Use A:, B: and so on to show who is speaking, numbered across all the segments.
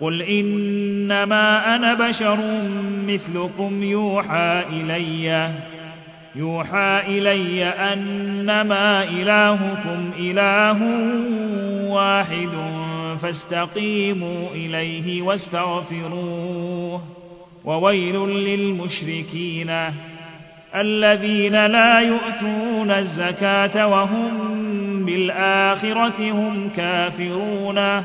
A: قل إنما أنا بشر مثلكم يوحى إلي يوحى الي انما الهكم اله واحد فاستقيموا اليه واستغفروه وويل للمشركين الذين لا يؤتون الزكاه وهم بالآخرة هم كافرون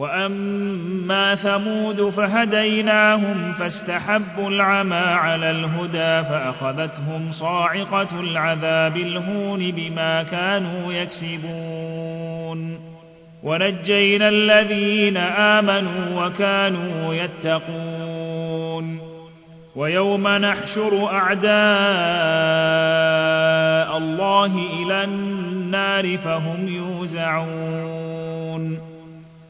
A: وأما ثمود فهديناهم فاستحبوا العمى على الهدى فأخذتهم صاعقة العذاب الهون بما كانوا يكسبون ونجينا الذين آمنوا وكانوا يتقون ويوم نحشر أعداء الله إلى النار فهم يوزعون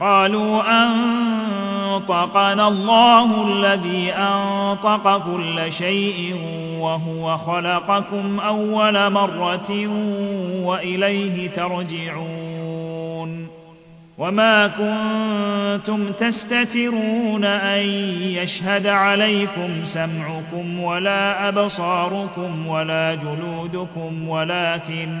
A: قالوا انطقنا الله الذي انطق كل شيء وهو خلقكم اول مره واليه ترجعون وما كنتم تستترون ان يشهد عليكم سمعكم ولا ابصاركم ولا جلودكم ولكن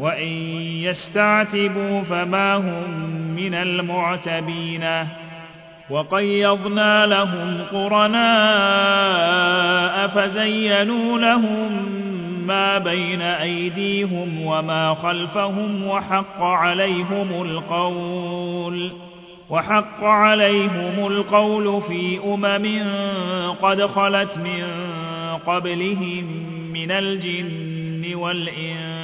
A: وان يستعتبوا فما هم من المعتبين وقيضنا لهم قرناء فزينوا لهم ما بين ايديهم وما خلفهم وحق عليهم القول وحق عليهم القول في امم قد خلت من قبلهم من الجن والانس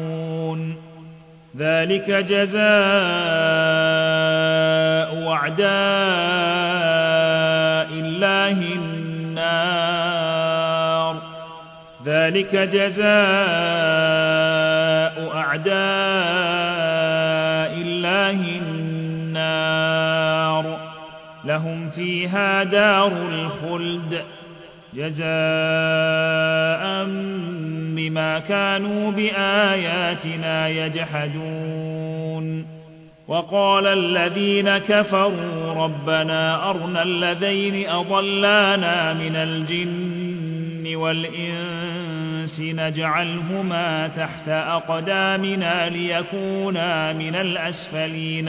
A: ذلك جزاء اعداء الله النار ذلك جزاء اعداء الله النار لهم فيها دار الخلد جزاء بما كانوا بآياتنا يجحدون وقال الذين كفروا ربنا أرنا الذين أضلانا من الجن والإنس نجعلهما تحت أقدامنا ليكونا من الأسفلين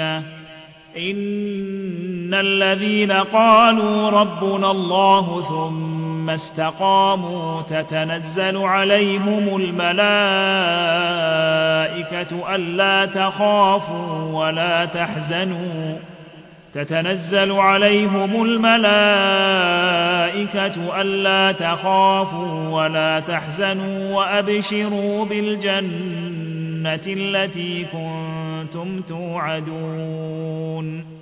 A: إن الذين قالوا ربنا الله ثم ثم استقاموا تتنزل عليهم الملائكة ألا تخافوا ولا تحزنوا تتنزل عليهم الملائكة ألا تخافوا ولا تحزنوا وأبشروا بالجنة التي كنتم توعدون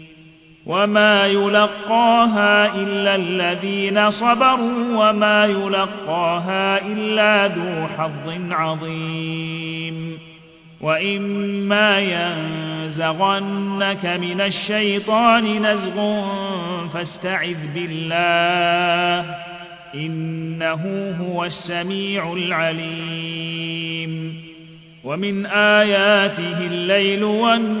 A: وما يلقاها إلا الذين صبروا وما يلقاها إلا ذو حظ عظيم وإما ينزغنك من الشيطان نزغ فاستعذ بالله إنه هو السميع العليم ومن آياته الليل والنهار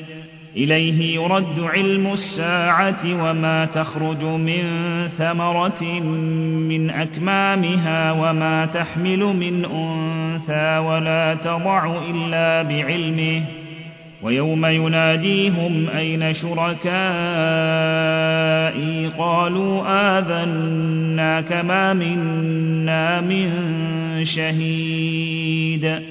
A: إليه يرد علم الساعة وما تخرج من ثمرة من أكمامها وما تحمل من أنثى ولا تضع إلا بعلمه ويوم يناديهم أين شركائي قالوا اذناك كما منا من شهيد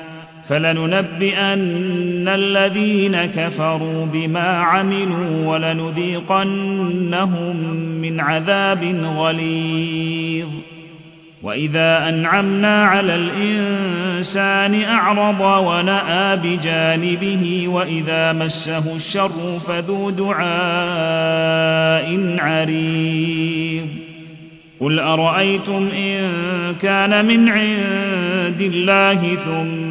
A: فلننبئن الذين كفروا بما عملوا ولنذيقنهم من عذاب غليظ واذا انعمنا على الانسان اعرض وناى بجانبه واذا مسه الشر فذو دعاء عريض قل ارايتم ان كان من عند الله ثم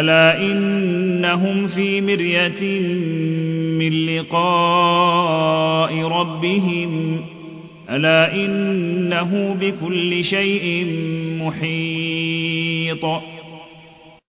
A: الا انهم في مريه من لقاء ربهم الا انه بكل شيء محيط